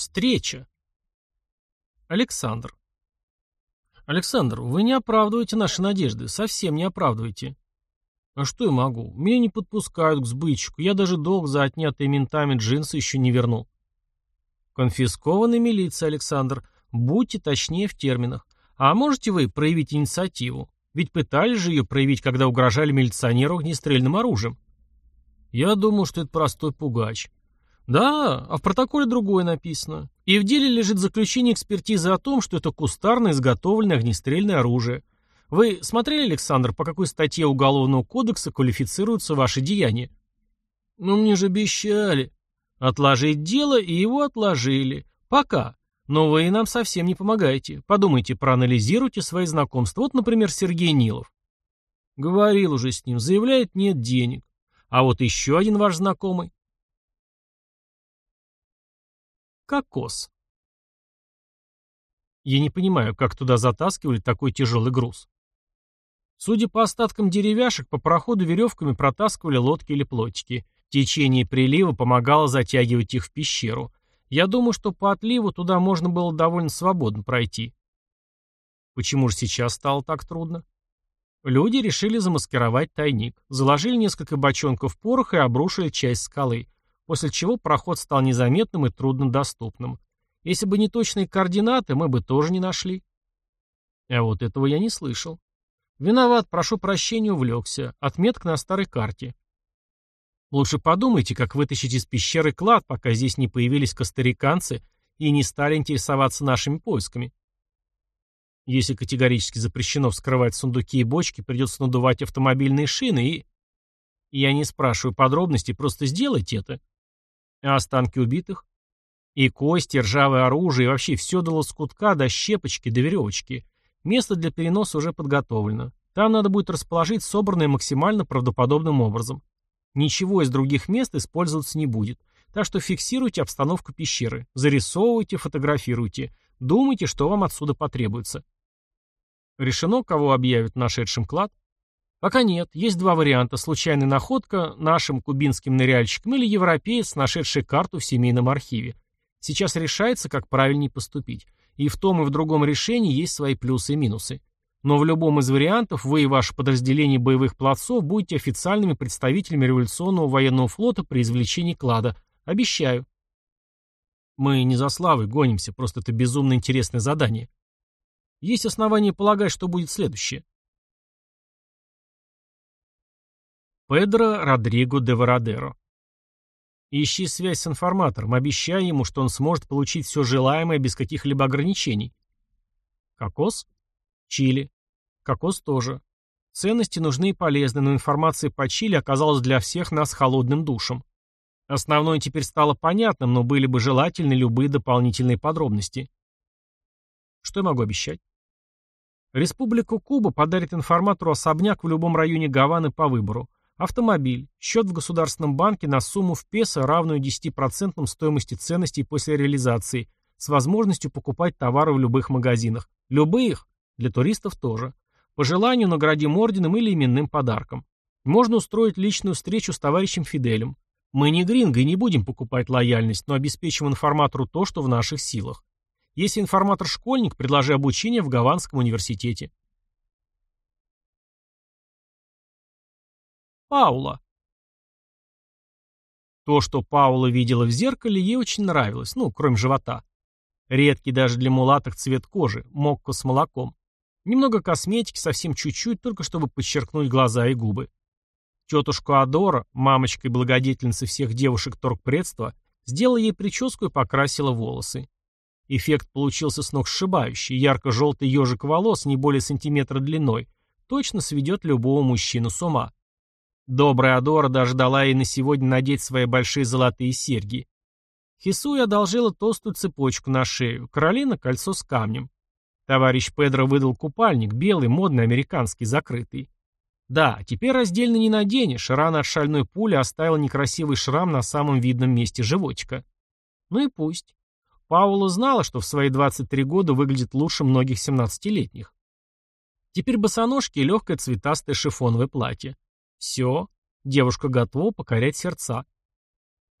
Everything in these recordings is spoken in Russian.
Встреча. Александр. Александр, вы не оправдываете наши надежды, совсем не оправдываете. А что я могу? Меня не подпускают к сбытчику, я даже долг за отнятые ментами джинсы еще не вернул. Конфискованный милиция, Александр. Будьте точнее в терминах. А можете вы проявить инициативу? Ведь пытались же ее проявить, когда угрожали милиционеру огнестрельным оружием. Я думал, что это простой пугач. Да, а в протоколе другое написано. И в деле лежит заключение экспертизы о том, что это кустарно изготовленное огнестрельное оружие. Вы смотрели, Александр, по какой статье Уголовного кодекса квалифицируются ваши деяния? Ну, мне же обещали. Отложить дело, и его отложили. Пока. Но вы нам совсем не помогаете. Подумайте, проанализируйте свои знакомства. Вот, например, Сергей Нилов. Говорил уже с ним, заявляет, нет денег. А вот еще один ваш знакомый. Кокос. Я не понимаю, как туда затаскивали такой тяжелый груз. Судя по остаткам деревяшек, по проходу веревками протаскивали лодки или плотики. Течение прилива помогало затягивать их в пещеру. Я думаю, что по отливу туда можно было довольно свободно пройти. Почему же сейчас стало так трудно? Люди решили замаскировать тайник, заложили несколько бочонков пороха и обрушили часть скалы после чего проход стал незаметным и труднодоступным. Если бы не точные координаты, мы бы тоже не нашли. А вот этого я не слышал. Виноват, прошу прощения, увлекся. Отметка на старой карте. Лучше подумайте, как вытащить из пещеры клад, пока здесь не появились костариканцы и не стали интересоваться нашими поисками. Если категорически запрещено вскрывать сундуки и бочки, придется надувать автомобильные шины и... Я не спрашиваю подробностей, просто сделайте это. А останки убитых? И кости, ржавое оружие, и вообще все до лоскутка, до щепочки, до веревочки. Место для переноса уже подготовлено. Там надо будет расположить собранное максимально правдоподобным образом. Ничего из других мест использоваться не будет. Так что фиксируйте обстановку пещеры, зарисовывайте, фотографируйте, думайте, что вам отсюда потребуется. Решено, кого объявят нашедшим клад? Пока нет. Есть два варианта. Случайная находка нашим кубинским ныряльщикам или европеец, нашедший карту в семейном архиве. Сейчас решается, как правильнее поступить. И в том и в другом решении есть свои плюсы и минусы. Но в любом из вариантов вы и ваше подразделение боевых плацов будете официальными представителями революционного военного флота при извлечении клада. Обещаю. Мы не за славой гонимся, просто это безумно интересное задание. Есть основания полагать, что будет следующее. Педро Родриго де Вородеро. Ищи связь с информатором, обещай ему, что он сможет получить все желаемое без каких-либо ограничений. Кокос? Чили. Кокос тоже. Ценности нужны и полезны, но информация по Чили оказалась для всех нас холодным душем. Основное теперь стало понятным, но были бы желательны любые дополнительные подробности. Что я могу обещать? Республика Куба подарит информатору особняк в любом районе Гаваны по выбору. Автомобиль. Счет в Государственном банке на сумму в песо, равную 10% стоимости ценностей после реализации, с возможностью покупать товары в любых магазинах. Любых. Для туристов тоже. По желанию наградим орденом или именным подарком. Можно устроить личную встречу с товарищем Фиделем. Мы не гринго и не будем покупать лояльность, но обеспечим информатору то, что в наших силах. Если информатор-школьник, предложи обучение в Гаванском университете. Паула. То, что Паула видела в зеркале, ей очень нравилось, ну, кроме живота. Редкий даже для мулаток цвет кожи, мокко с молоком. Немного косметики, совсем чуть-чуть, только чтобы подчеркнуть глаза и губы. Тетушку Адора, мамочка и благодетельница всех девушек торгпредства, сделала ей прическу и покрасила волосы. Эффект получился сногсшибающий. Ярко-желтый ежик волос, не более сантиметра длиной, точно сведет любого мужчину с ума. Добрая Адора даже дала ей на сегодня надеть свои большие золотые серьги. Хисуя одолжила толстую цепочку на шею, Каролина — кольцо с камнем. Товарищ Педро выдал купальник, белый, модный, американский, закрытый. Да, теперь раздельно не наденешь, рана от шальной пули оставила некрасивый шрам на самом видном месте животика. Ну и пусть. Паула знала, что в свои 23 года выглядит лучше многих 17-летних. Теперь босоножки и легкое цветастое шифоновое платье. Все, девушка готова покорять сердца.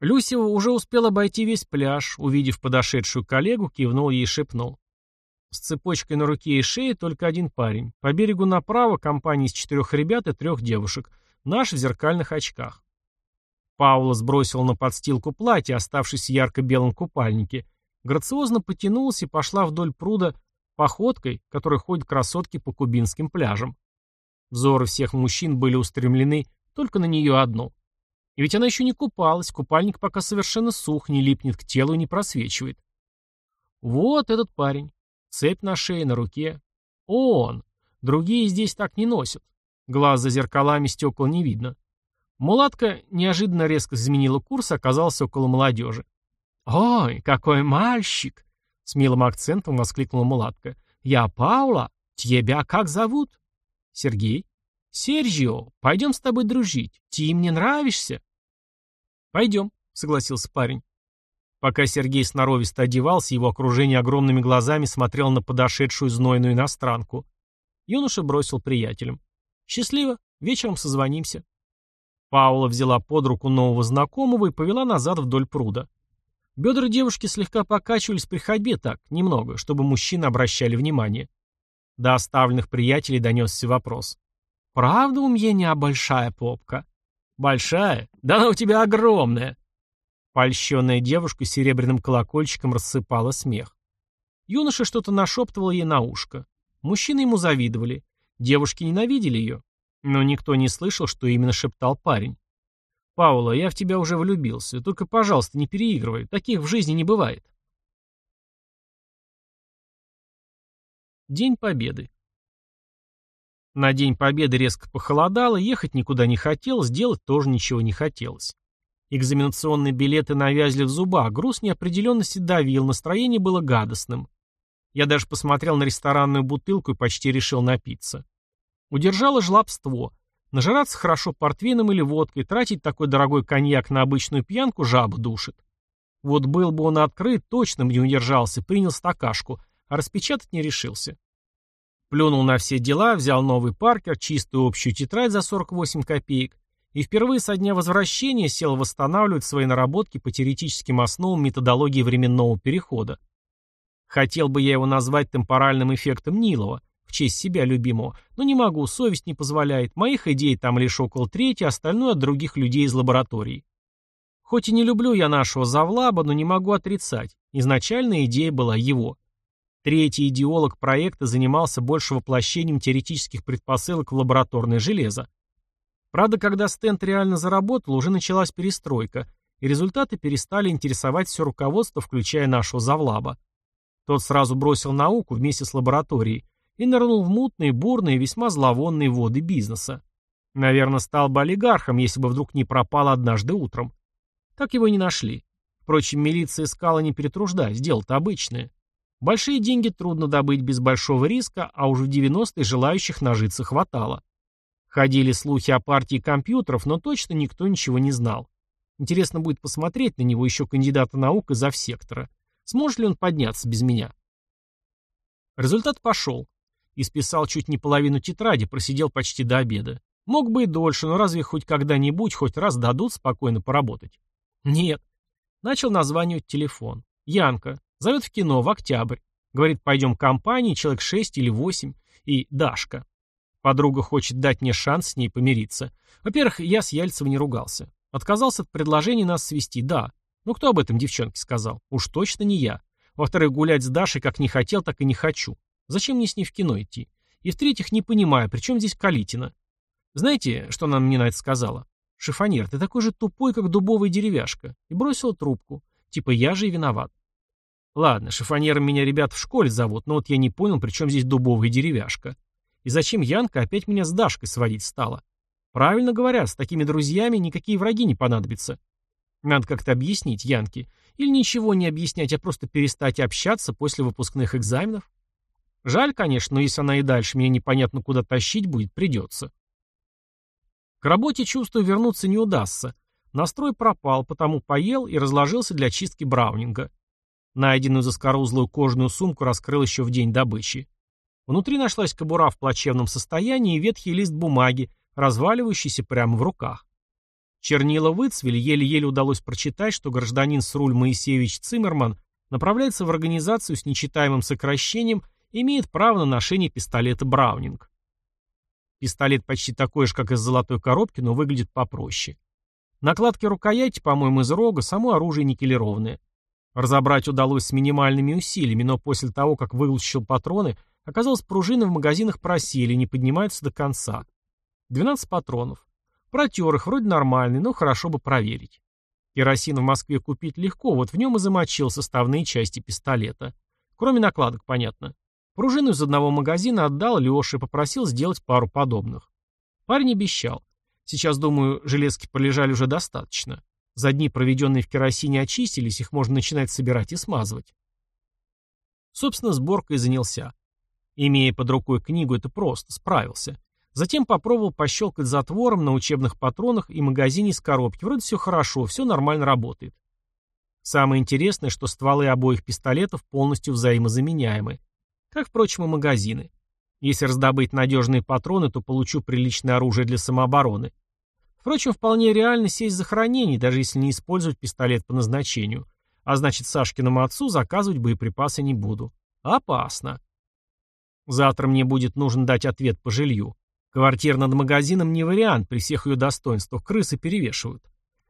Люсева уже успел обойти весь пляж, увидев подошедшую коллегу, кивнул ей и шепнул. С цепочкой на руке и шее только один парень. По берегу направо компания из четырех ребят и трех девушек. Наш в зеркальных очках. Паула сбросила на подстилку платье, оставшись в ярко-белом купальнике, грациозно потянулась и пошла вдоль пруда походкой, которой ходят красотки по кубинским пляжам. Взоры всех мужчин были устремлены только на нее одну. И ведь она еще не купалась, купальник пока совершенно сух, не липнет к телу и не просвечивает. Вот этот парень. Цепь на шее, на руке. Он. Другие здесь так не носят. Глаз за зеркалами стекол не видно. Мулатка неожиданно резко изменила курс оказался около молодежи. «Ой, какой мальчик!» — с милым акцентом воскликнула мулатка. «Я Паула. Тебя как зовут?» «Сергей». «Серджио, пойдем с тобой дружить. Ты мне нравишься?» «Пойдем», — согласился парень. Пока Сергей сноровисто одевался, его окружение огромными глазами смотрел на подошедшую знойную иностранку. Юноша бросил приятелям. «Счастливо, вечером созвонимся». Паула взяла под руку нового знакомого и повела назад вдоль пруда. Бедра девушки слегка покачивались при ходьбе так, немного, чтобы мужчины обращали внимание. До оставленных приятелей донесся вопрос. «Правда у меня большая попка?» «Большая? Да она у тебя огромная!» Польщенная девушка с серебряным колокольчиком рассыпала смех. Юноша что-то нашептывал ей на ушко. Мужчины ему завидовали. Девушки ненавидели ее. Но никто не слышал, что именно шептал парень. «Паула, я в тебя уже влюбился. Только, пожалуйста, не переигрывай. Таких в жизни не бывает». День Победы. На День Победы резко похолодало, ехать никуда не хотелось, делать тоже ничего не хотелось. Экзаменационные билеты навязли в зубах, груз неопределенности давил, настроение было гадостным. Я даже посмотрел на ресторанную бутылку и почти решил напиться. Удержало жлобство. Нажираться хорошо портвейном или водкой, тратить такой дорогой коньяк на обычную пьянку жаба душит. Вот был бы он открыт, точно бы не удержался, принял стакашку, а распечатать не решился. Плюнул на все дела, взял новый паркер, чистую общую тетрадь за 48 копеек и впервые со дня возвращения сел восстанавливать свои наработки по теоретическим основам методологии временного перехода. Хотел бы я его назвать темпоральным эффектом Нилова, в честь себя любимого, но не могу, совесть не позволяет, моих идей там лишь около трети, остальное от других людей из лаборатории. Хоть и не люблю я нашего завлаба, но не могу отрицать, изначальная идея была его. Третий идеолог проекта занимался больше воплощением теоретических предпосылок в лабораторное железо. Правда, когда стенд реально заработал, уже началась перестройка, и результаты перестали интересовать все руководство, включая нашего завлаба. Тот сразу бросил науку вместе с лабораторией и нырнул в мутные, бурные, весьма зловонные воды бизнеса. Наверное, стал бы олигархом, если бы вдруг не пропал однажды утром. Так его не нашли. Впрочем, милиция искала не перетруждаясь, дело-то обычное. Большие деньги трудно добыть без большого риска, а уже в 90-е желающих нажиться хватало. Ходили слухи о партии компьютеров, но точно никто ничего не знал. Интересно будет посмотреть на него еще кандидата наук из сектора. Сможет ли он подняться без меня? Результат пошел. Исписал чуть не половину тетради, просидел почти до обеда. Мог бы и дольше, но разве хоть когда-нибудь, хоть раз дадут спокойно поработать? Нет. Начал названивать телефон. Янка. Зовет в кино в октябрь. Говорит, пойдем к компании, человек шесть или восемь. И Дашка. Подруга хочет дать мне шанс с ней помириться. Во-первых, я с Яльцевой не ругался. Отказался от предложения нас свести, да. Ну кто об этом девчонке сказал? Уж точно не я. Во-вторых, гулять с Дашей как не хотел, так и не хочу. Зачем мне с ней в кино идти? И в-третьих, не понимаю, при чем здесь Калитина? Знаете, что она мне на это сказала? Шифонер, ты такой же тупой, как дубовая деревяшка. И бросила трубку. Типа я же и виноват. Ладно, шифонером меня ребят в школе зовут, но вот я не понял, при чем здесь дубовая деревяшка. И зачем Янка опять меня с Дашкой сводить стала? Правильно говорят, с такими друзьями никакие враги не понадобятся. Надо как-то объяснить Янке. Или ничего не объяснять, а просто перестать общаться после выпускных экзаменов. Жаль, конечно, но если она и дальше меня непонятно куда тащить будет, придется. К работе, чувствую, вернуться не удастся. Настрой пропал, потому поел и разложился для чистки браунинга. Найденную заскорузлую кожаную сумку раскрыл еще в день добычи. Внутри нашлась кобура в плачевном состоянии и ветхий лист бумаги, разваливающийся прямо в руках. Чернила выцвели, еле-еле удалось прочитать, что гражданин Сруль Моисеевич Циммерман направляется в организацию с нечитаемым сокращением и имеет право на ношение пистолета Браунинг. Пистолет почти такой же, как из золотой коробки, но выглядит попроще. Накладки рукояти, по-моему, из рога, само оружие никелированное. Разобрать удалось с минимальными усилиями, но после того, как вылучил патроны, оказалось, пружины в магазинах просели и не поднимаются до конца. 12 патронов. Протер их, вроде нормальный, но хорошо бы проверить. Керосин в Москве купить легко, вот в нем и замочил составные части пистолета. Кроме накладок, понятно. Пружину из одного магазина отдал Леше и попросил сделать пару подобных. Парень обещал. Сейчас, думаю, железки полежали уже достаточно. За дни, проведенные в керосине, очистились, их можно начинать собирать и смазывать. Собственно, сборкой занялся. Имея под рукой книгу, это просто, справился. Затем попробовал пощелкать затвором на учебных патронах и магазине из коробки. Вроде все хорошо, все нормально работает. Самое интересное, что стволы обоих пистолетов полностью взаимозаменяемы. Как, впрочем, и магазины. Если раздобыть надежные патроны, то получу приличное оружие для самообороны. Впрочем, вполне реально сесть за хранение, даже если не использовать пистолет по назначению. А значит, Сашкиному отцу заказывать боеприпасы не буду. Опасно. Завтра мне будет нужно дать ответ по жилью. Квартира над магазином не вариант, при всех ее достоинствах крысы перевешивают.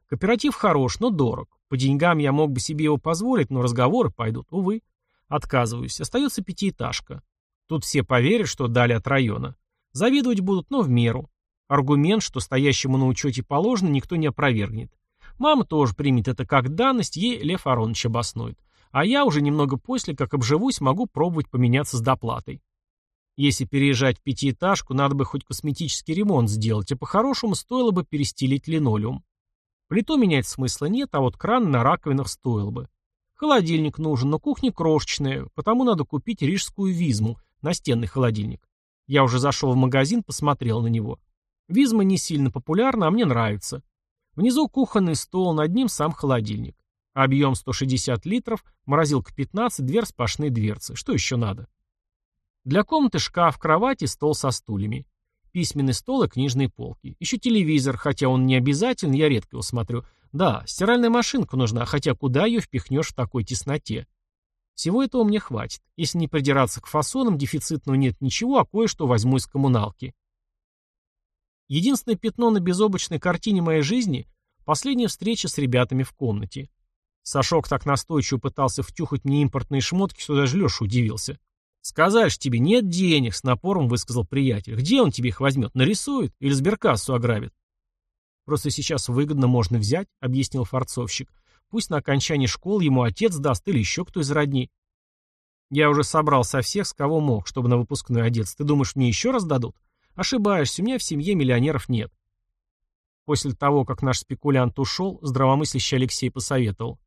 Кооператив хорош, но дорог. По деньгам я мог бы себе его позволить, но разговоры пойдут, увы. Отказываюсь. Остается пятиэтажка. Тут все поверят, что дали от района. Завидовать будут, но в меру. Аргумент, что стоящему на учете положено, никто не опровергнет. Мама тоже примет это как данность, ей Лев Аронович обоснует. А я уже немного после, как обживусь, могу пробовать поменяться с доплатой. Если переезжать в пятиэтажку, надо бы хоть косметический ремонт сделать, а по-хорошему стоило бы перестелить линолеум. Плиту менять смысла нет, а вот кран на раковинах стоило бы. Холодильник нужен, но кухня крошечная, потому надо купить рижскую визму, настенный холодильник. Я уже зашел в магазин, посмотрел на него. Визма не сильно популярна, а мне нравится. Внизу кухонный стол, над ним сам холодильник. Объем 160 литров, морозилка 15, две распашные дверцы. Что еще надо? Для комнаты шкаф, кровать и стол со стульями. Письменный стол и книжные полки. Еще телевизор, хотя он не обязательный, я редко его смотрю. Да, стиральная машинка нужна, хотя куда ее впихнешь в такой тесноте? Всего этого мне хватит. Если не придираться к фасонам, дефицитного нет ничего, а кое-что возьму из коммуналки. Единственное пятно на безоблачной картине моей жизни – последняя встреча с ребятами в комнате. Сашок так настойчиво пытался втюхать мне импортные шмотки, что даже Леша удивился. «Сказали ж тебе, нет денег», — с напором высказал приятель. «Где он тебе их возьмет? Нарисует? Или сберкассу ограбит?» «Просто сейчас выгодно можно взять», — объяснил форцовщик. «Пусть на окончании школы ему отец даст или еще кто из родни». «Я уже собрал со всех, с кого мог, чтобы на выпускной одеться. Ты думаешь, мне еще раз дадут?» «Ошибаешься, у меня в семье миллионеров нет». После того, как наш спекулянт ушел, здравомыслящий Алексей посоветовал.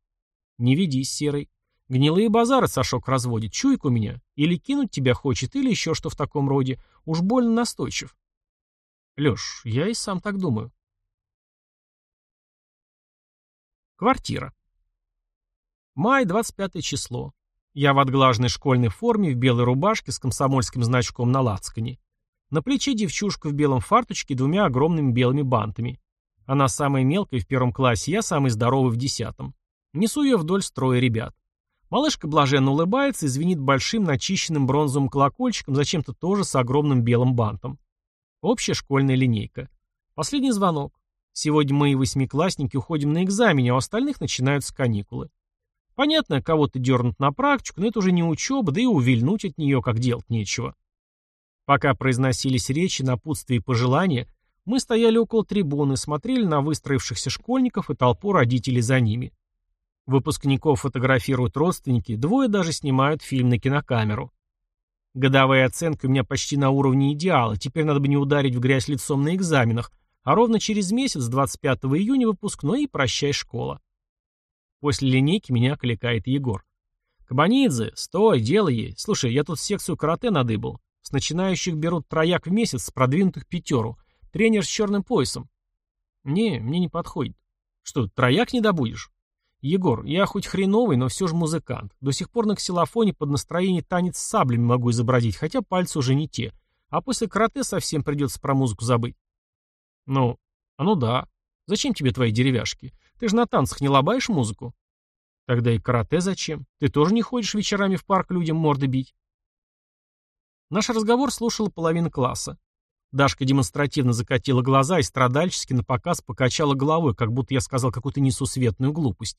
«Не ведись, Серый. Гнилые базары Сашок разводит, чуйк у меня. Или кинуть тебя хочет, или еще что в таком роде. Уж больно настойчив. Леш, я и сам так думаю. Квартира. Май, 25 число. Я в отглаженной школьной форме, в белой рубашке с комсомольским значком на лацкане. На плече девчушка в белом фарточке двумя огромными белыми бантами. Она самая мелкая в первом классе, я самый здоровый в десятом. Несу ее вдоль строя ребят. Малышка блаженно улыбается и звенит большим начищенным бронзовым колокольчиком, зачем-то тоже с огромным белым бантом. Общая школьная линейка. Последний звонок. Сегодня мы и восьмиклассники уходим на экзамене, а у остальных начинаются каникулы. Понятно, кого-то дернут на практику, но это уже не учеба, да и увильнуть от нее как делать нечего. Пока произносились речи, напутствия и пожелания, мы стояли около трибуны, смотрели на выстроившихся школьников и толпу родителей за ними. Выпускников фотографируют родственники, двое даже снимают фильм на кинокамеру. Годовая оценка у меня почти на уровне идеала, теперь надо бы не ударить в грязь лицом на экзаменах, а ровно через месяц, 25 июня, выпускной и прощай школа. После линейки меня окликает Егор. «Кабанидзе, стой, делай ей. Слушай, я тут секцию карате надыбал. С начинающих берут трояк в месяц, с продвинутых пятеру. Тренер с черным поясом». «Не, мне не подходит». «Что, трояк не добудешь?» «Егор, я хоть хреновый, но все же музыкант. До сих пор на ксилофоне под настроение танец с саблями могу изобразить, хотя пальцы уже не те. А после карате совсем придется про музыку забыть». «Ну, а ну да. Зачем тебе твои деревяшки? Ты же на танцах не лобаешь музыку? Тогда и карате зачем? Ты тоже не ходишь вечерами в парк людям морды бить? Наш разговор слушала половина класса. Дашка демонстративно закатила глаза и страдальчески напоказ покачала головой, как будто я сказал какую-то несусветную глупость.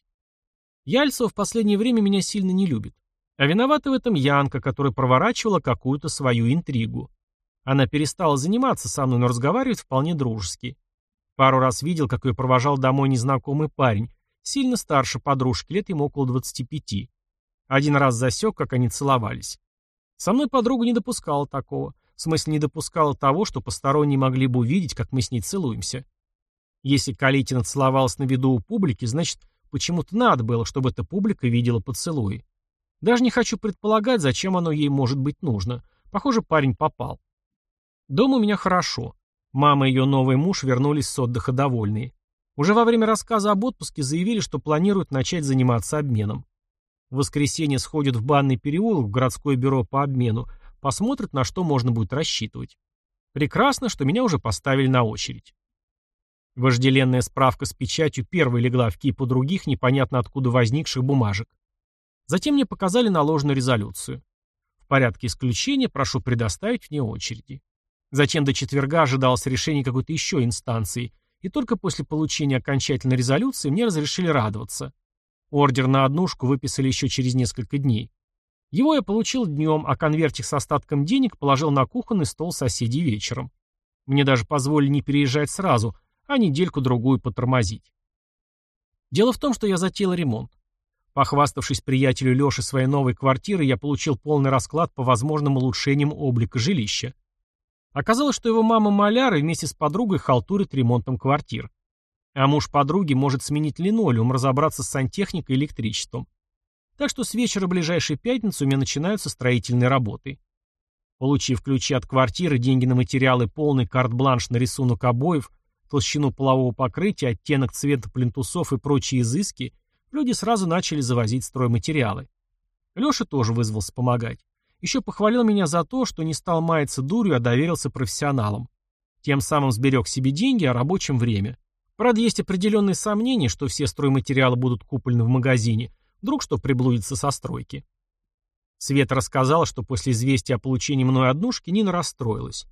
Яльцева в последнее время меня сильно не любит. А виновата в этом Янка, которая проворачивала какую-то свою интригу. Она перестала заниматься со мной, но разговаривает вполне дружески. Пару раз видел, как ее провожал домой незнакомый парень, сильно старше подружки, лет ему около 25. Один раз засек, как они целовались. Со мной подруга не допускала такого. В смысле, не допускала того, что посторонние могли бы увидеть, как мы с ней целуемся. Если Калитина целовалась на виду у публики, значит, почему-то надо было, чтобы эта публика видела поцелуи. Даже не хочу предполагать, зачем оно ей может быть нужно. Похоже, парень попал. Дома у меня хорошо. Мама и ее новый муж вернулись с отдыха довольные. Уже во время рассказа об отпуске заявили, что планируют начать заниматься обменом. В воскресенье сходят в банный переулок в городское бюро по обмену, посмотрят, на что можно будет рассчитывать. Прекрасно, что меня уже поставили на очередь. Вожделенная справка с печатью первой легла в кипу других, непонятно откуда возникших бумажек. Затем мне показали наложенную резолюцию. В порядке исключения прошу предоставить вне очереди. Затем до четверга ожидалось решение какой-то еще инстанции, и только после получения окончательной резолюции мне разрешили радоваться. Ордер на однушку выписали еще через несколько дней. Его я получил днем, а конвертик с остатком денег положил на кухонный стол соседей вечером. Мне даже позволили не переезжать сразу, а недельку-другую потормозить. Дело в том, что я затеял ремонт. Похваставшись приятелю Лёше своей новой квартиры, я получил полный расклад по возможным улучшениям облика жилища. Оказалось, что его мама маляр и вместе с подругой халтурит ремонтом квартир. А муж подруги может сменить линолеум, разобраться с сантехникой и электричеством. Так что с вечера ближайшей пятницы у меня начинаются строительные работы. Получив ключи от квартиры, деньги на материалы, полный карт-бланш на рисунок обоев, толщину полового покрытия, оттенок цвета плинтусов и прочие изыски, люди сразу начали завозить стройматериалы. Леша тоже вызвался помогать. Еще похвалил меня за то, что не стал маяться дурью, а доверился профессионалам. Тем самым сберег себе деньги, а рабочем время. Правда, есть определенные сомнения, что все стройматериалы будут куплены в магазине, вдруг что приблудится со стройки. Света рассказала, что после известия о получении мной однушки Нина расстроилась.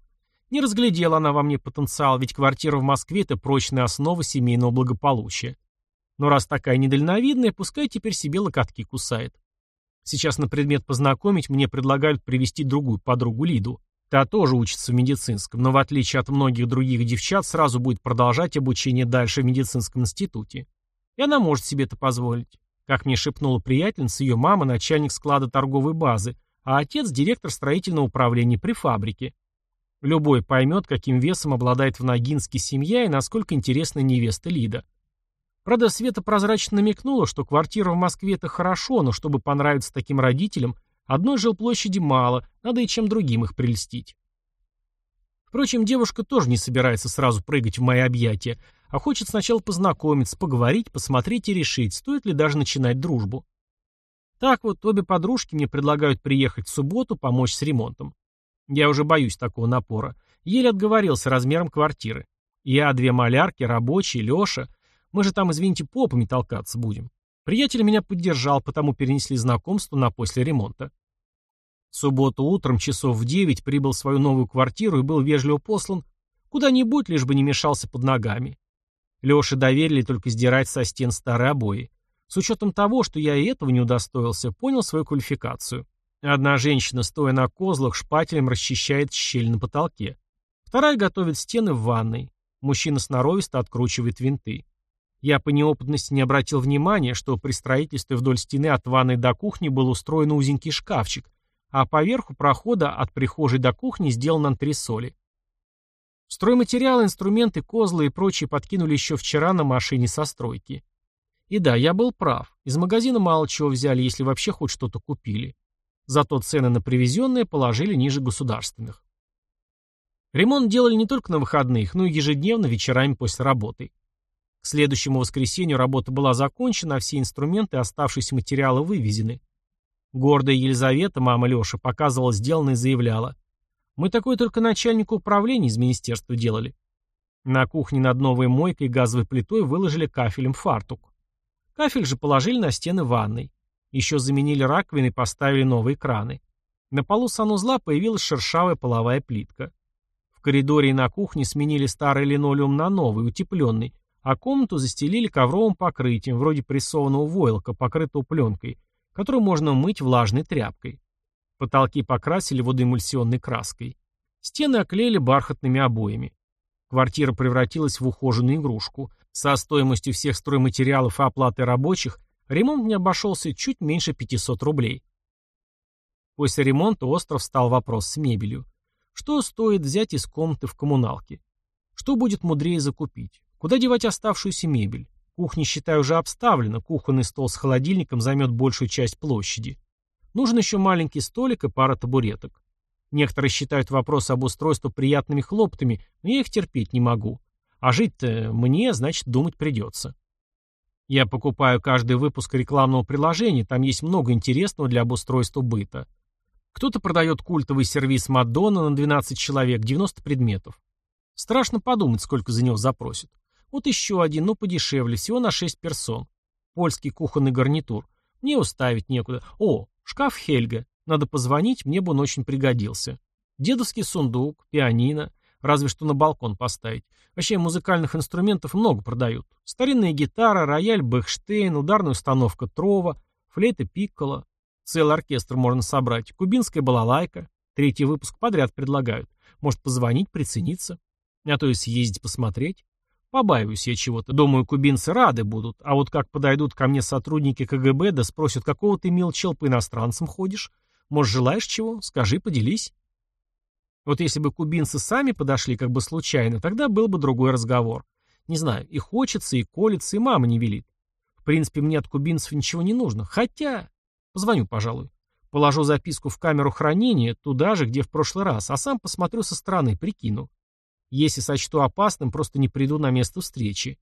Не разглядела она во мне потенциал, ведь квартира в Москве – это прочная основа семейного благополучия. Но раз такая недальновидная, пускай теперь себе локотки кусает. Сейчас на предмет познакомить мне предлагают привести другую подругу Лиду. Та тоже учится в медицинском, но в отличие от многих других девчат, сразу будет продолжать обучение дальше в медицинском институте. И она может себе это позволить. Как мне шепнула приятельница, ее мама начальник склада торговой базы, а отец директор строительного управления при фабрике. Любой поймет, каким весом обладает в Ногинске семья и насколько интересна невеста Лида. Правда, Света прозрачно намекнула, что квартира в Москве это хорошо, но чтобы понравиться таким родителям, одной жилплощади мало, надо и чем другим их прельстить. Впрочем, девушка тоже не собирается сразу прыгать в мои объятия, а хочет сначала познакомиться, поговорить, посмотреть и решить, стоит ли даже начинать дружбу. Так вот, обе подружки мне предлагают приехать в субботу, помочь с ремонтом. Я уже боюсь такого напора. Еле отговорился размером квартиры. Я, две малярки, рабочие, Леша. Мы же там, извините, попами толкаться будем. Приятель меня поддержал, потому перенесли знакомство на после ремонта. В субботу утром часов в девять прибыл в свою новую квартиру и был вежливо послан куда-нибудь, лишь бы не мешался под ногами. Леше доверили только сдирать со стен старые обои. С учетом того, что я и этого не удостоился, понял свою квалификацию. Одна женщина, стоя на козлах, шпателем расчищает щель на потолке. Вторая готовит стены в ванной. Мужчина сноровисто откручивает винты. Я по неопытности не обратил внимания, что при строительстве вдоль стены от ванной до кухни был устроен узенький шкафчик, а поверху прохода от прихожей до кухни сделан антресоли. Стройматериалы, инструменты, козлы и прочее подкинули еще вчера на машине со стройки. И да, я был прав. Из магазина мало чего взяли, если вообще хоть что-то купили. Зато цены на привезенные положили ниже государственных. Ремонт делали не только на выходных, но и ежедневно вечерами после работы. К следующему воскресенью работа была закончена, а все инструменты и оставшиеся материалы вывезены. Гордая Елизавета, мама Леши, показывала сделанное и заявляла. «Мы такое только начальнику управления из министерства делали». На кухне над новой мойкой и газовой плитой выложили кафелем фартук. Кафель же положили на стены ванной. Еще заменили раковины и поставили новые краны. На полу санузла появилась шершавая половая плитка. В коридоре и на кухне сменили старый линолеум на новый, утепленный, а комнату застелили ковровым покрытием, вроде прессованного войлока, покрытого пленкой, которую можно мыть влажной тряпкой. Потолки покрасили водоэмульсионной краской. Стены оклеили бархатными обоями. Квартира превратилась в ухоженную игрушку. Со стоимостью всех стройматериалов и оплаты рабочих ремонт не обошелся чуть меньше 500 рублей. После ремонта остров стал вопрос с мебелью. Что стоит взять из комнаты в коммуналке? Что будет мудрее закупить? Куда девать оставшуюся мебель? Кухня, считай, уже обставлена, кухонный стол с холодильником займет большую часть площади. Нужен еще маленький столик и пара табуреток. Некоторые считают вопрос об устройстве приятными хлоптами, но я их терпеть не могу. А жить-то мне, значит, думать придется. Я покупаю каждый выпуск рекламного приложения, там есть много интересного для обустройства быта. Кто-то продает культовый сервис Мадонна на 12 человек, 90 предметов. Страшно подумать, сколько за него запросят. Вот еще один, но подешевле, всего на 6 персон. Польский кухонный гарнитур. Мне уставить некуда. О, шкаф Хельга. Надо позвонить, мне бы он очень пригодился. Дедовский сундук, пианино, разве что на балкон поставить. Вообще музыкальных инструментов много продают. Старинная гитара, рояль Бехштейн, ударная установка Трова, флейта Пикколо. Целый оркестр можно собрать. Кубинская балалайка. Третий выпуск подряд предлагают. Может позвонить, прицениться. А то и съездить посмотреть. Побаиваюсь я чего-то. Думаю, кубинцы рады будут. А вот как подойдут ко мне сотрудники КГБ, да спросят, какого ты, мил чел, по иностранцам ходишь? Может, желаешь чего? Скажи, поделись. Вот если бы кубинцы сами подошли как бы случайно, тогда был бы другой разговор. Не знаю, и хочется, и колется, и мама не велит. В принципе, мне от кубинцев ничего не нужно. Хотя... Позвоню, пожалуй. Положу записку в камеру хранения, туда же, где в прошлый раз, а сам посмотрю со стороны, прикину. Если сочту опасным, просто не приду на место встречи.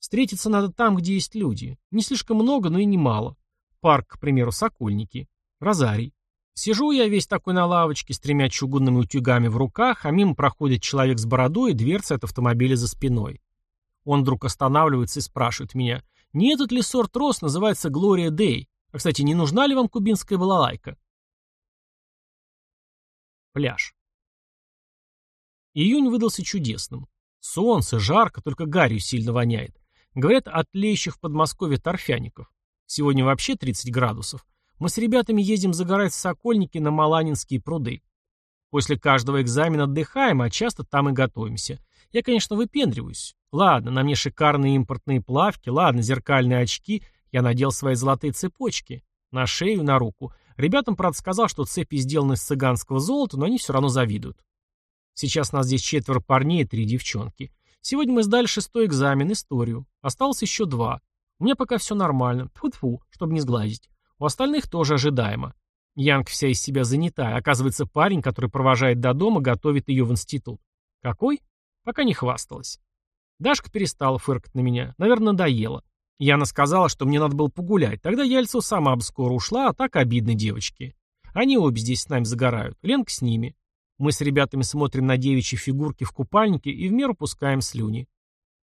Встретиться надо там, где есть люди. Не слишком много, но и не мало. Парк, к примеру, Сокольники. Розарий. Сижу я весь такой на лавочке с тремя чугунными утюгами в руках, а мимо проходит человек с бородой и дверца от автомобиля за спиной. Он вдруг останавливается и спрашивает меня, не этот ли сорт роз называется Глория Дэй? А, кстати, не нужна ли вам кубинская балалайка? Пляж. Июнь выдался чудесным. Солнце, жарко, только гарью сильно воняет. Говорят, от тлеющих в Подмосковье торфяников. Сегодня вообще 30 градусов. Мы с ребятами ездим загорать в Сокольники на Маланинские пруды. После каждого экзамена отдыхаем, а часто там и готовимся. Я, конечно, выпендриваюсь. Ладно, на мне шикарные импортные плавки, ладно, зеркальные очки. Я надел свои золотые цепочки. На шею, на руку. Ребятам, правда, сказал, что цепи сделаны из цыганского золота, но они все равно завидуют. Сейчас нас здесь четверо парней и три девчонки. Сегодня мы сдали шестой экзамен, историю. Осталось еще два. У меня пока все нормально. Тьфу-тьфу, чтобы не сглазить. У остальных тоже ожидаемо. Янг вся из себя занята. Оказывается, парень, который провожает до дома, готовит ее в институт. Какой? Пока не хвасталась. Дашка перестала фыркать на меня. Наверное, надоело. Яна сказала, что мне надо было погулять. Тогда Яльцу сама бы скоро ушла, а так обидно девочки. Они обе здесь с нами загорают. Ленка с ними. Мы с ребятами смотрим на девичьи фигурки в купальнике и в меру пускаем слюни.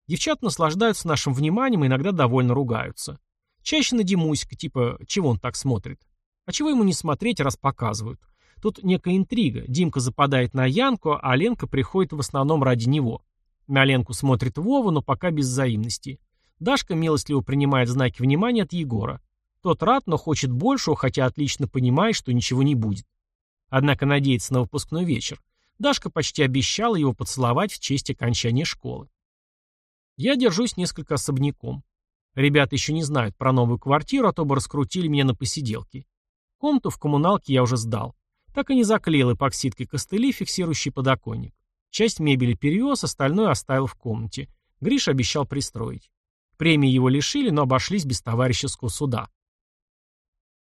Девчата наслаждаются нашим вниманием и иногда довольно ругаются. Чаще на Димусика, типа, чего он так смотрит? А чего ему не смотреть, раз показывают? Тут некая интрига. Димка западает на Янку, а Ленка приходит в основном ради него. На Ленку смотрит Вова, но пока без взаимности. Дашка милостливо принимает знаки внимания от Егора. Тот рад, но хочет большего, хотя отлично понимает, что ничего не будет. Однако надеется на выпускной вечер. Дашка почти обещала его поцеловать в честь окончания школы. Я держусь несколько особняком. Ребята еще не знают про новую квартиру, а то бы раскрутили меня на посиделки. Комнату в коммуналке я уже сдал. Так и не заклеил эпоксидкой костыли, фиксирующий подоконник. Часть мебели перевез, остальное оставил в комнате. Гриш обещал пристроить. Премии его лишили, но обошлись без товарищеского суда.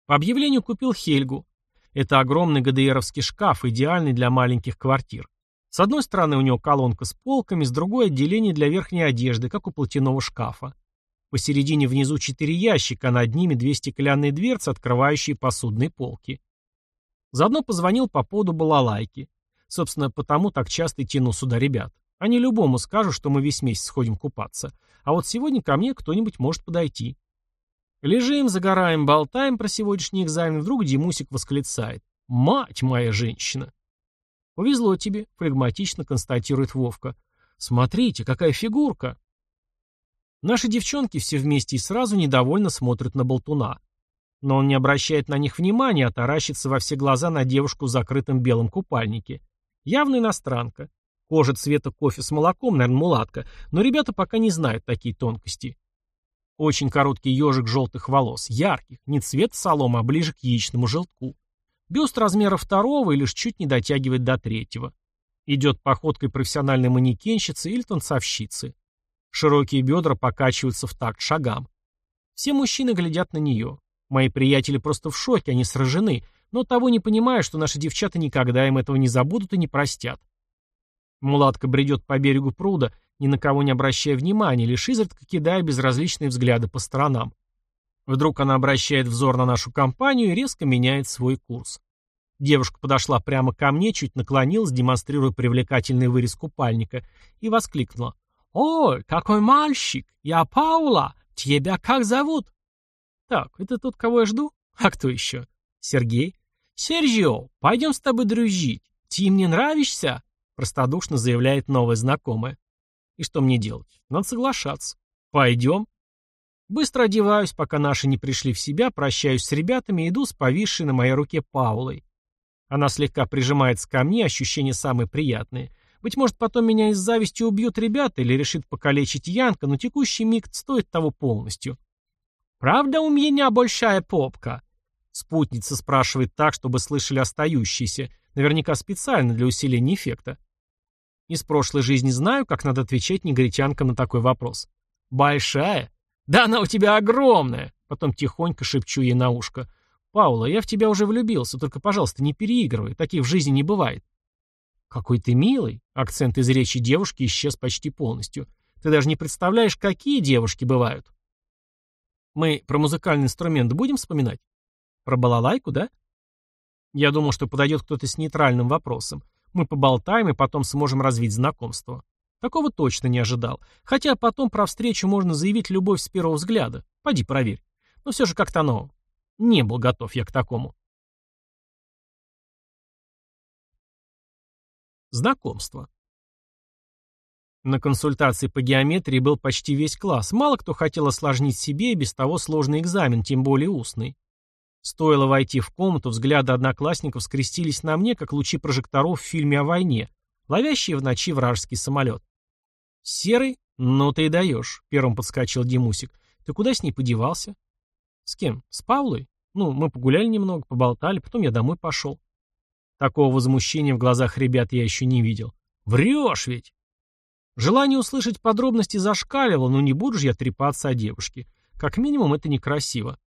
По объявлению купил Хельгу. Это огромный ГДРовский шкаф, идеальный для маленьких квартир. С одной стороны у него колонка с полками, с другой отделение для верхней одежды, как у платяного шкафа. Посередине внизу четыре ящика, а над ними две стеклянные дверцы, открывающие посудные полки. Заодно позвонил по поводу балалайки. Собственно, потому так часто и тяну сюда ребят. Они любому скажут, что мы весь месяц сходим купаться. А вот сегодня ко мне кто-нибудь может подойти. Лежим, загораем, болтаем про сегодняшний экзамен, вдруг Димусик восклицает. «Мать моя женщина!» «Повезло тебе», — флегматично констатирует Вовка. «Смотрите, какая фигурка!» Наши девчонки все вместе и сразу недовольно смотрят на болтуна. Но он не обращает на них внимания, а таращится во все глаза на девушку в закрытом белом купальнике. Явно иностранка. Кожа цвета кофе с молоком, наверное, мулатка, но ребята пока не знают такие тонкости. Очень короткий ежик желтых волос, ярких, не цвет солома, а ближе к яичному желтку. Бюст размера второго и лишь чуть не дотягивает до третьего. Идет походкой профессиональной манекенщицы или танцовщицы. Широкие бедра покачиваются в такт шагам. Все мужчины глядят на нее. Мои приятели просто в шоке, они сражены, но того не понимая, что наши девчата никогда им этого не забудут и не простят. Мулатка бредет по берегу пруда, ни на кого не обращая внимания, лишь изредка кидая безразличные взгляды по сторонам. Вдруг она обращает взор на нашу компанию и резко меняет свой курс. Девушка подошла прямо ко мне, чуть наклонилась, демонстрируя привлекательный вырез купальника, и воскликнула. «Ой, какой мальчик! Я Паула! Тебя как зовут?» «Так, это тот, кого я жду? А кто еще?» «Сергей?» «Сергио, пойдем с тобой дружить. Ты мне нравишься?» Простодушно заявляет новая знакомая. И что мне делать? Надо соглашаться. Пойдем. Быстро одеваюсь, пока наши не пришли в себя, прощаюсь с ребятами и иду с повисшей на моей руке Паулой. Она слегка прижимается ко мне, ощущения самые приятные. Быть может, потом меня из зависти убьют ребята или решит покалечить Янка, но текущий миг стоит того полностью. «Правда у меня большая попка?» Спутница спрашивает так, чтобы слышали остающиеся, наверняка специально для усиления эффекта. Из прошлой жизни знаю, как надо отвечать негритянкам на такой вопрос. «Большая? Да она у тебя огромная!» Потом тихонько шепчу ей на ушко. «Паула, я в тебя уже влюбился, только, пожалуйста, не переигрывай, таких в жизни не бывает». «Какой ты милый!» Акцент из речи девушки исчез почти полностью. «Ты даже не представляешь, какие девушки бывают!» «Мы про музыкальный инструмент будем вспоминать?» «Про балалайку, да?» Я думал, что подойдет кто-то с нейтральным вопросом. Мы поболтаем и потом сможем развить знакомство. Такого точно не ожидал. Хотя потом про встречу можно заявить любовь с первого взгляда. Пойди проверь. Но все же как-то оно... Не был готов я к такому. Знакомство. На консультации по геометрии был почти весь класс. Мало кто хотел осложнить себе и без того сложный экзамен, тем более устный. Стоило войти в комнату, взгляды одноклассников скрестились на мне, как лучи прожекторов в фильме о войне, ловящие в ночи вражеский самолет. «Серый? Ну ты и даешь», — первым подскочил Димусик. «Ты куда с ней подевался?» «С кем? С Паулой? Ну, мы погуляли немного, поболтали, потом я домой пошел». Такого возмущения в глазах ребят я еще не видел. «Врешь ведь!» Желание услышать подробности зашкаливало, но не буду же я трепаться о девушке. Как минимум, это некрасиво.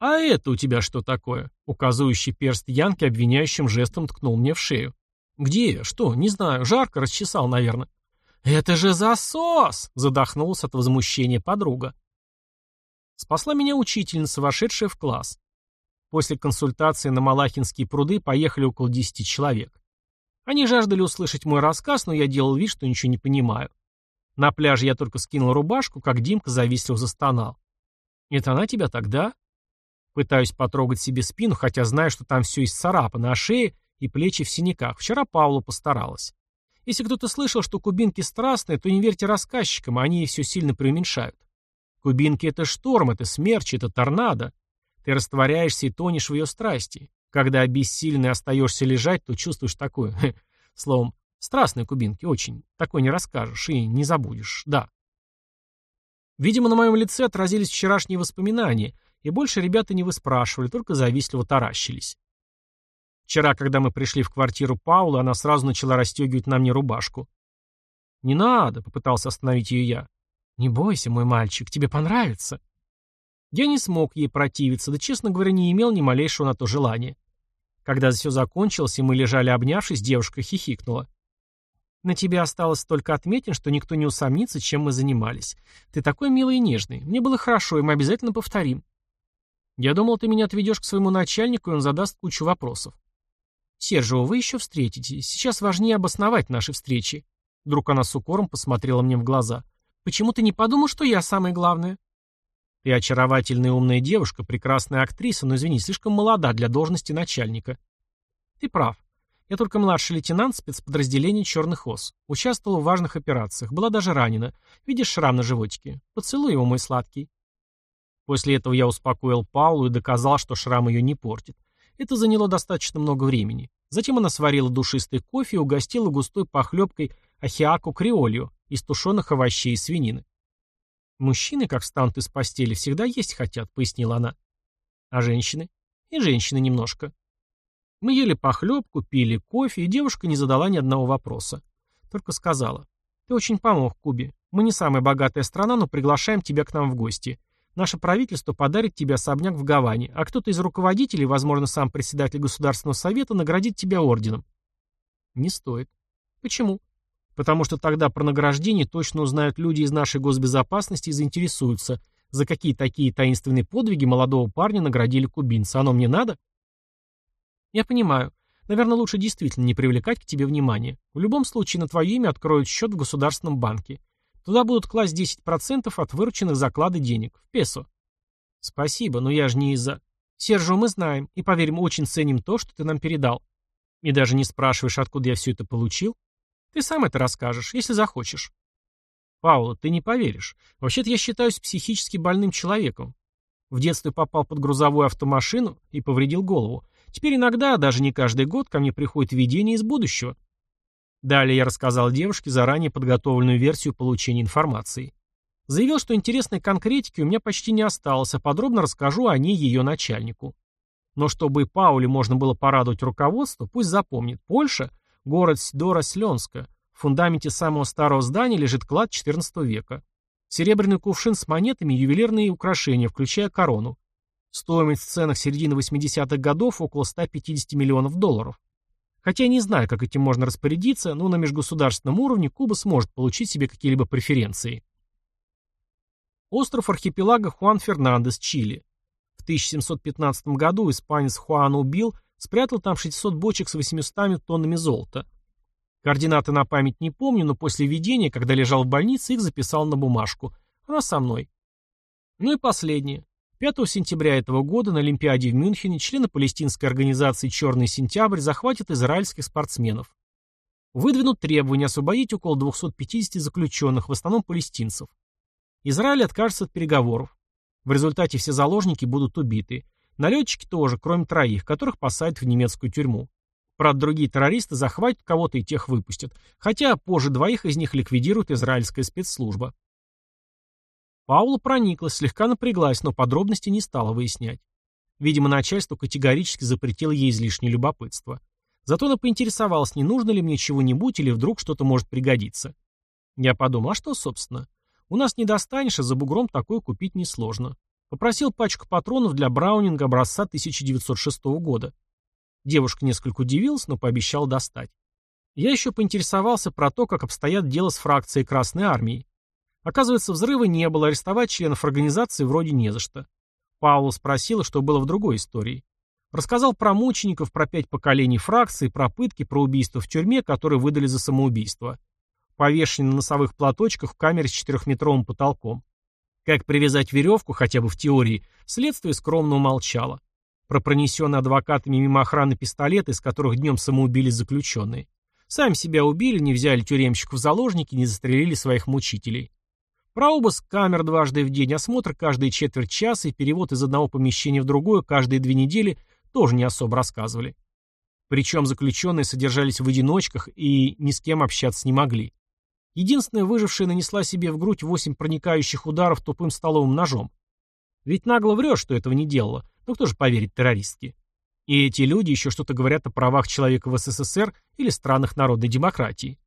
«А это у тебя что такое?» Указывающий перст Янки обвиняющим жестом ткнул мне в шею. «Где? Что? Не знаю. Жарко расчесал, наверное». «Это же засос!» — задохнулся от возмущения подруга. Спасла меня учительница, вошедшая в класс. После консультации на Малахинские пруды поехали около десяти человек. Они жаждали услышать мой рассказ, но я делал вид, что ничего не понимаю. На пляже я только скинул рубашку, как Димка завистливо застонал. «Это она тебя тогда?» Пытаюсь потрогать себе спину, хотя знаю, что там все исцарапано, а шея и плечи в синяках. Вчера Павлу постаралась. Если кто-то слышал, что кубинки страстные, то не верьте рассказчикам, они все сильно преуменьшают. Кубинки — это шторм, это смерч, это торнадо. Ты растворяешься и тонешь в ее страсти. Когда обессиленный остаешься лежать, то чувствуешь такое. Словом, страстные кубинки, очень. Такое не расскажешь и не забудешь, да. Видимо, на моем лице отразились вчерашние воспоминания — и больше ребята не выспрашивали, только завистливо таращились. Вчера, когда мы пришли в квартиру Паула, она сразу начала расстегивать на мне рубашку. «Не надо», — попытался остановить ее я. «Не бойся, мой мальчик, тебе понравится». Я не смог ей противиться, да, честно говоря, не имел ни малейшего на то желания. Когда все закончилось, и мы лежали обнявшись, девушка хихикнула. «На тебе осталось столько отметин, что никто не усомнится, чем мы занимались. Ты такой милый и нежный. Мне было хорошо, и мы обязательно повторим». Я думал, ты меня отведешь к своему начальнику, и он задаст кучу вопросов. Сержио, вы еще встретитесь. Сейчас важнее обосновать наши встречи. Вдруг она с укором посмотрела мне в глаза. «Почему ты не подумал, что я самое главное?» «Ты очаровательная умная девушка, прекрасная актриса, но, извини, слишком молода для должности начальника». «Ты прав. Я только младший лейтенант спецподразделения «Черных ос». Участвовал в важных операциях, была даже ранена. Видишь шрам на животике? Поцелуй его, мой сладкий». После этого я успокоил Паулу и доказал, что шрам ее не портит. Это заняло достаточно много времени. Затем она сварила душистый кофе и угостила густой похлебкой ахиаку креолью из тушеных овощей и свинины. «Мужчины, как встанут из постели, всегда есть хотят», — пояснила она. «А женщины?» «И женщины немножко». Мы ели похлебку, пили кофе, и девушка не задала ни одного вопроса. Только сказала. «Ты очень помог, Кубе. Мы не самая богатая страна, но приглашаем тебя к нам в гости. Наше правительство подарит тебе особняк в Гаване, а кто-то из руководителей, возможно, сам председатель Государственного совета, наградит тебя орденом. Не стоит. Почему? Потому что тогда про награждение точно узнают люди из нашей госбезопасности и заинтересуются, за какие такие таинственные подвиги молодого парня наградили кубинца. Оно мне надо? Я понимаю. Наверное, лучше действительно не привлекать к тебе внимания. В любом случае, на твое имя откроют счет в Государственном банке. Туда будут класть 10% от вырученных заклада денег. В песо. Спасибо, но я же не из-за... Сержу мы знаем, и, поверим, очень ценим то, что ты нам передал. И даже не спрашиваешь, откуда я все это получил? Ты сам это расскажешь, если захочешь. Паула, ты не поверишь. Вообще-то я считаюсь психически больным человеком. В детстве попал под грузовую автомашину и повредил голову. Теперь иногда, даже не каждый год, ко мне приходит видение из будущего. Далее я рассказал девушке заранее подготовленную версию получения информации. Заявил, что интересной конкретики у меня почти не осталось, а подробно расскажу о ней ее начальнику. Но чтобы Пауле можно было порадовать руководство, пусть запомнит, Польша – город Сидора-Сленска. В фундаменте самого старого здания лежит клад XIV века. Серебряный кувшин с монетами и ювелирные украшения, включая корону. Стоимость в ценах середины 80-х годов около 150 миллионов долларов. Хотя я не знаю, как этим можно распорядиться, но на межгосударственном уровне Куба сможет получить себе какие-либо преференции. Остров архипелага Хуан Фернандес, Чили. В 1715 году испанец Хуан Убил спрятал там 600 бочек с 800 тоннами золота. Координаты на память не помню, но после видения, когда лежал в больнице, их записал на бумажку. Она со мной. Ну и последнее. 5 сентября этого года на Олимпиаде в Мюнхене члены палестинской организации «Черный сентябрь» захватят израильских спортсменов. Выдвинут требование освободить около 250 заключенных, в основном палестинцев. Израиль откажется от переговоров. В результате все заложники будут убиты. Налетчики тоже, кроме троих, которых посадят в немецкую тюрьму. Правда, другие террористы захватят кого-то и тех выпустят. Хотя позже двоих из них ликвидирует израильская спецслужба. Паула прониклась, слегка напряглась, но подробности не стала выяснять. Видимо, начальство категорически запретило ей излишнее любопытство. Зато она поинтересовалась, не нужно ли мне чего-нибудь или вдруг что-то может пригодиться. Я подумал, а что, собственно? У нас не достанешь, а за бугром такое купить несложно. Попросил пачку патронов для Браунинга образца 1906 года. Девушка несколько удивилась, но пообещала достать. Я еще поинтересовался про то, как обстоят дела с фракцией Красной Армии. Оказывается, взрыва не было, арестовать членов организации вроде не за что. Паула спросила, что было в другой истории. Рассказал про мучеников, про пять поколений фракции, про пытки, про убийство в тюрьме, которые выдали за самоубийство. Повешенные на носовых платочках в камере с четырехметровым потолком. Как привязать веревку, хотя бы в теории, следствие скромно умолчало. Про пронесенные адвокатами мимо охраны пистолеты, из которых днем самоубились заключенные. Сами себя убили, не взяли тюремщиков в заложники, не застрелили своих мучителей. Про обыск камер дважды в день, осмотр каждые четверть часа и перевод из одного помещения в другое каждые две недели тоже не особо рассказывали. Причем заключенные содержались в одиночках и ни с кем общаться не могли. Единственная выжившая нанесла себе в грудь восемь проникающих ударов тупым столовым ножом. Ведь нагло врет, что этого не делала, но кто же поверит террористке? И эти люди еще что-то говорят о правах человека в СССР или странах народной демократии.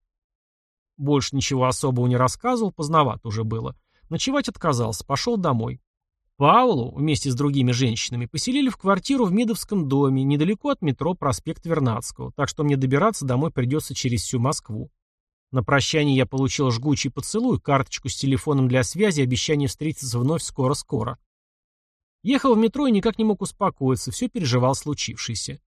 Больше ничего особого не рассказывал, поздновато уже было. Ночевать отказался, пошел домой. Паулу вместе с другими женщинами поселили в квартиру в Мидовском доме, недалеко от метро проспект Вернадского, так что мне добираться домой придется через всю Москву. На прощание я получил жгучий поцелуй, карточку с телефоном для связи, обещание встретиться вновь скоро-скоро. Ехал в метро и никак не мог успокоиться, все переживал случившееся.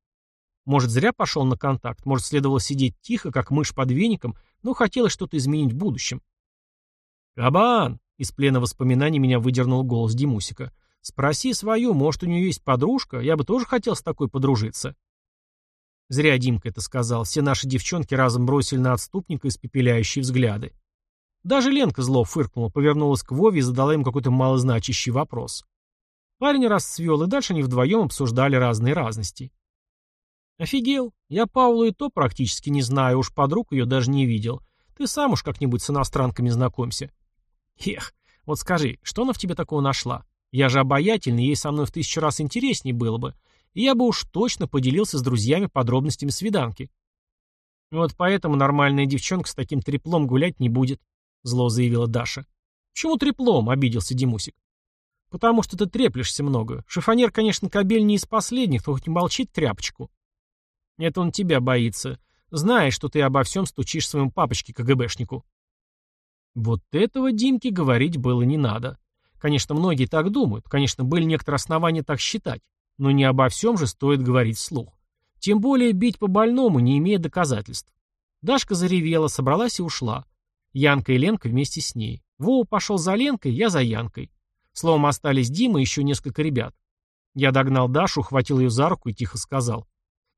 Может, зря пошел на контакт, может, следовало сидеть тихо, как мышь под веником, но хотелось что-то изменить в будущем. «Кабан!» — из плена воспоминаний меня выдернул голос Димусика. «Спроси свою, может, у нее есть подружка? Я бы тоже хотел с такой подружиться». Зря Димка это сказал. Все наши девчонки разом бросили на отступника испепеляющие взгляды. Даже Ленка зло фыркнула, повернулась к Вове и задала им какой-то малозначащий вопрос. Парень расцвел, и дальше они вдвоем обсуждали разные разности. «Офигел. Я Паулу и то практически не знаю, уж подруг ее даже не видел. Ты сам уж как-нибудь с иностранками знакомься». «Эх, вот скажи, что она в тебе такого нашла? Я же обаятельный, ей со мной в тысячу раз интереснее было бы. И я бы уж точно поделился с друзьями подробностями свиданки». «Вот поэтому нормальная девчонка с таким треплом гулять не будет», — зло заявила Даша. «Почему треплом?» — обиделся Димусик. «Потому что ты треплешься много. Шифонер, конечно, кобель не из последних, но хоть не молчит тряпочку». «Это он тебя боится. Знаешь, что ты обо всем стучишь своему папочке КГБшнику». Вот этого Димке говорить было не надо. Конечно, многие так думают, конечно, были некоторые основания так считать, но не обо всем же стоит говорить вслух. Тем более бить по больному, не имея доказательств. Дашка заревела, собралась и ушла. Янка и Ленка вместе с ней. Вова пошел за Ленкой, я за Янкой. Словом, остались Дима и еще несколько ребят. Я догнал Дашу, ухватил ее за руку и тихо сказал.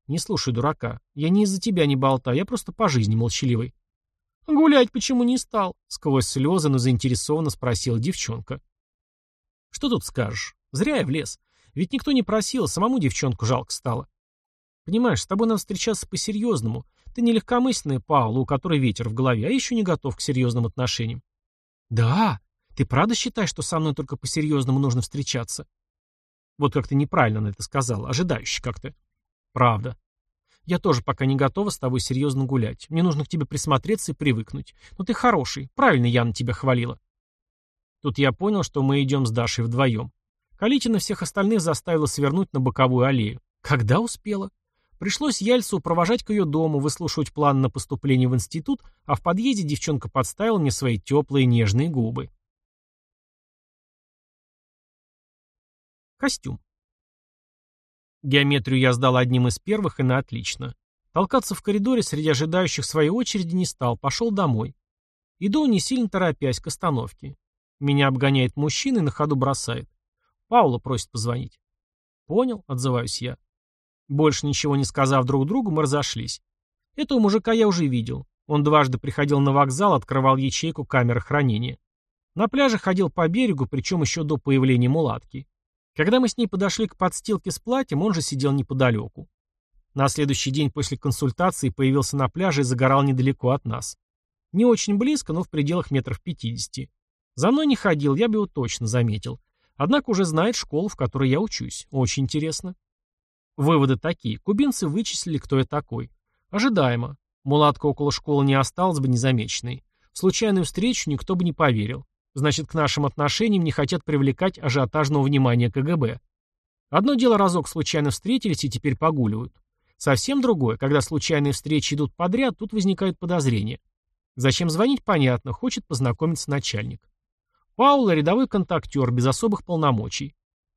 «Не слушай дурака. Я не из-за тебя не болтаю, я просто по жизни молчаливый». «Гулять почему не стал?» — сквозь слезы, но заинтересованно спросила девчонка. «Что тут скажешь? Зря я влез. Ведь никто не просил, самому девчонку жалко стало. Понимаешь, с тобой надо встречаться по-серьезному. Ты не легкомысленная Паула, у которой ветер в голове, а еще не готов к серьезным отношениям». «Да? Ты правда считаешь, что со мной только по-серьезному нужно встречаться?» Вот как ты неправильно на это сказала, ожидающе как-то. «Правда. Я тоже пока не готова с тобой серьезно гулять. Мне нужно к тебе присмотреться и привыкнуть. Но ты хороший. Правильно я на тебя хвалила. Тут я понял, что мы идем с Дашей вдвоем. Калитина всех остальных заставила свернуть на боковую аллею. Когда успела? Пришлось Яльцу провожать к ее дому, выслушивать план на поступление в институт, а в подъезде девчонка подставила мне свои теплые нежные губы. Костюм. Геометрию я сдал одним из первых и на отлично. Толкаться в коридоре среди ожидающих своей очереди не стал, пошел домой. Иду, не сильно торопясь, к остановке. Меня обгоняет мужчина и на ходу бросает. Паула просит позвонить. Понял, отзываюсь я. Больше ничего не сказав друг другу, мы разошлись. Этого мужика я уже видел. Он дважды приходил на вокзал, открывал ячейку камеры хранения. На пляже ходил по берегу, причем еще до появления мулатки. Когда мы с ней подошли к подстилке с платьем, он же сидел неподалеку. На следующий день после консультации появился на пляже и загорал недалеко от нас. Не очень близко, но в пределах метров пятидесяти. За мной не ходил, я бы его точно заметил. Однако уже знает школу, в которой я учусь. Очень интересно. Выводы такие. Кубинцы вычислили, кто я такой. Ожидаемо. Мулатка около школы не осталась бы незамеченной. В случайную встречу никто бы не поверил. Значит, к нашим отношениям не хотят привлекать ажиотажного внимания КГБ. Одно дело разок случайно встретились и теперь погуливают. Совсем другое, когда случайные встречи идут подряд, тут возникают подозрения. Зачем звонить, понятно, хочет познакомиться начальник. Паула – рядовой контактер, без особых полномочий.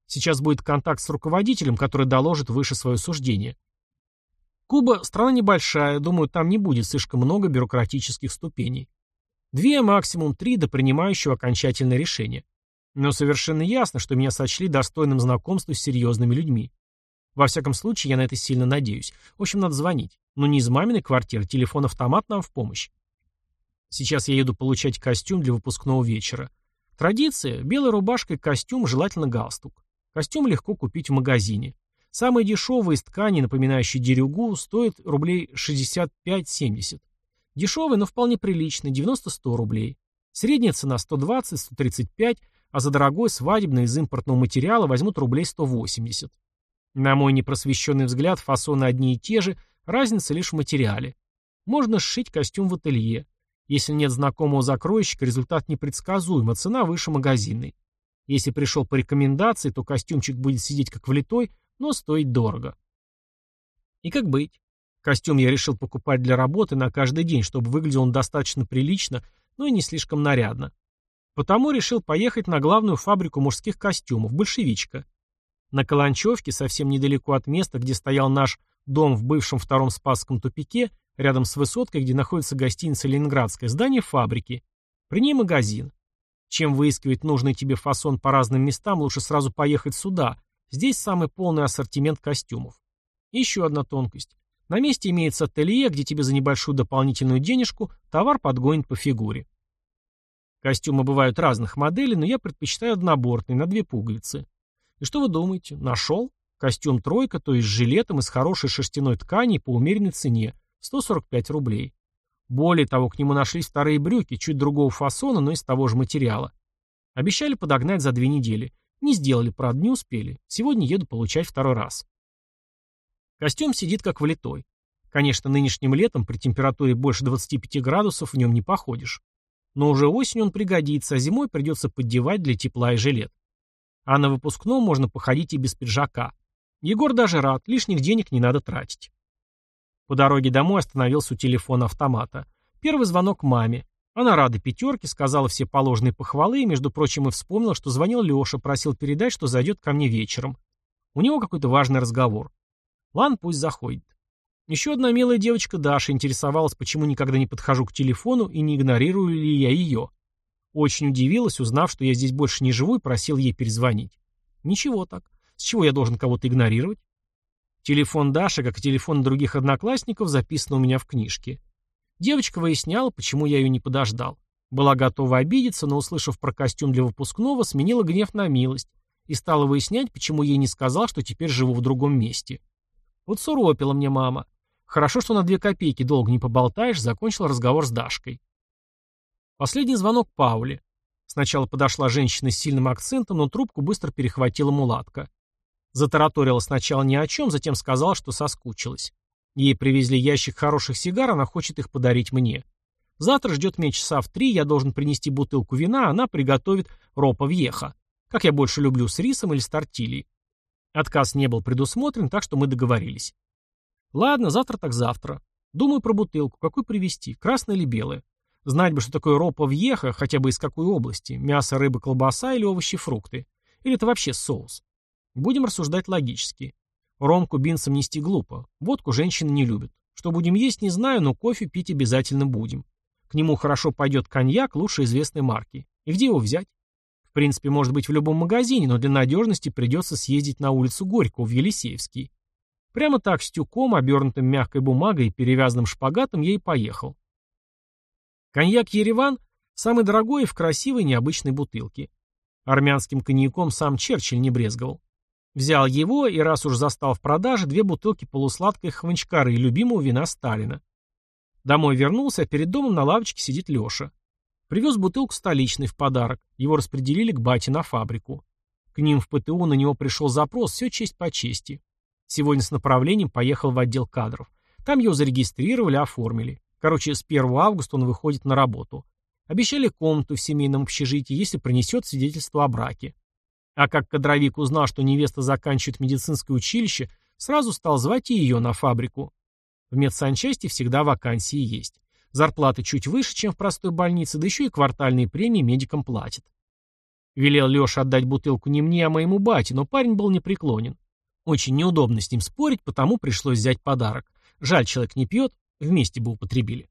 Сейчас будет контакт с руководителем, который доложит выше свое суждение. Куба – страна небольшая, думаю, там не будет слишком много бюрократических ступеней. Две, максимум три до принимающего окончательное решение. Но совершенно ясно, что меня сочли достойным знакомства с серьезными людьми. Во всяком случае, я на это сильно надеюсь. В общем, надо звонить. Но не из маминой квартиры, телефон-автомат нам в помощь. Сейчас я еду получать костюм для выпускного вечера. Традиция – белая рубашка и костюм, желательно галстук. Костюм легко купить в магазине. Самые дешевые из ткани, напоминающие дерюгу, стоят рублей 65-70. Дешевый, но вполне приличный, 90-100 рублей. Средняя цена 120-135, а за дорогой свадебный из импортного материала возьмут рублей 180. На мой непросвещенный взгляд, фасоны одни и те же, разница лишь в материале. Можно сшить костюм в ателье. Если нет знакомого закройщика, результат непредсказуем, а цена выше магазинной. Если пришел по рекомендации, то костюмчик будет сидеть как влитой, но стоить дорого. И как быть? Костюм я решил покупать для работы на каждый день, чтобы выглядел он достаточно прилично, но и не слишком нарядно. Потому решил поехать на главную фабрику мужских костюмов, «Большевичка». На Каланчевке, совсем недалеко от места, где стоял наш дом в бывшем втором Спасском тупике, Рядом с высоткой, где находится гостиница «Ленинградская», здание фабрики. При ней магазин. Чем выискивать нужный тебе фасон по разным местам, лучше сразу поехать сюда. Здесь самый полный ассортимент костюмов. Еще одна тонкость. На месте имеется ателье, где тебе за небольшую дополнительную денежку товар подгонит по фигуре. Костюмы бывают разных моделей, но я предпочитаю однобортный, на две пуговицы. И что вы думаете? Нашел? Костюм тройка, то есть с жилетом из хорошей шерстяной ткани по умеренной цене, 145 рублей. Более того, к нему нашлись вторые брюки, чуть другого фасона, но из того же материала. Обещали подогнать за две недели. Не сделали, правда, не успели. Сегодня еду получать второй раз. Костюм сидит как влитой. Конечно, нынешним летом при температуре больше 25 градусов в нем не походишь. Но уже осенью он пригодится, а зимой придется поддевать для тепла и жилет. А на выпускном можно походить и без пиджака. Егор даже рад, лишних денег не надо тратить. По дороге домой остановился у телефона автомата. Первый звонок маме. Она рада пятерке, сказала все положенные похвалы и, между прочим, и вспомнила, что звонил Леша, просил передать, что зайдет ко мне вечером. У него какой-то важный разговор. Ладно, пусть заходит. Еще одна милая девочка Даша интересовалась, почему никогда не подхожу к телефону и не игнорирую ли я ее. Очень удивилась, узнав, что я здесь больше не живу, и просил ей перезвонить. Ничего так. С чего я должен кого-то игнорировать? Телефон Даши, как и телефон других одноклассников, записан у меня в книжке. Девочка выясняла, почему я ее не подождал. Была готова обидеться, но, услышав про костюм для выпускного, сменила гнев на милость и стала выяснять, почему ей не сказал, что теперь живу в другом месте. Вот суропила мне мама. Хорошо, что на две копейки долго не поболтаешь, закончил разговор с Дашкой. Последний звонок Пауле. Сначала подошла женщина с сильным акцентом, но трубку быстро перехватила мулатка. Затараторила сначала ни о чем, затем сказала, что соскучилась. Ей привезли ящик хороших сигар, она хочет их подарить мне. Завтра ждет меня часа в три, я должен принести бутылку вина, она приготовит ропа вьеха. Как я больше люблю, с рисом или с тортильей. Отказ не был предусмотрен, так что мы договорились. Ладно, завтра так завтра. Думаю про бутылку. Какую привезти? Красная или белая? Знать бы, что такое ропа вьеха, хотя бы из какой области. Мясо, рыба, колбаса или овощи, фрукты. Или это вообще соус. Будем рассуждать логически. Ром кубинцам нести глупо. Водку женщины не любят. Что будем есть, не знаю, но кофе пить обязательно будем. К нему хорошо пойдет коньяк лучше известной марки. И где его взять? В принципе, может быть в любом магазине, но для надежности придется съездить на улицу Горького в Елисеевский. Прямо так, с обернутым мягкой бумагой и перевязанным шпагатом, я и поехал. Коньяк «Ереван» самый дорогой и в красивой необычной бутылке. Армянским коньяком сам Черчилль не брезговал. Взял его и раз уж застал в продаже две бутылки полусладкой хванчкары и любимого вина Сталина. Домой вернулся, а перед домом на лавочке сидит Леша. Привез бутылку столичной в подарок. Его распределили к бате на фабрику. К ним в ПТУ на него пришел запрос, все честь по чести. Сегодня с направлением поехал в отдел кадров. Там его зарегистрировали, оформили. Короче, с 1 августа он выходит на работу. Обещали комнату в семейном общежитии, если принесет свидетельство о браке. А как кадровик узнал, что невеста заканчивает медицинское училище, сразу стал звать и ее на фабрику. В медсанчасти всегда вакансии есть. Зарплаты чуть выше, чем в простой больнице, да еще и квартальные премии медикам платят. Велел Леша отдать бутылку не мне, а моему бате, но парень был непреклонен. Очень неудобно с ним спорить, потому пришлось взять подарок. Жаль, человек не пьет, вместе бы употребили.